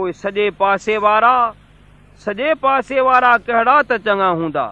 پوءِ سڄي پاسي وارا سڄي پاسي وارا ڪهڙا ته چڱا هوندا؟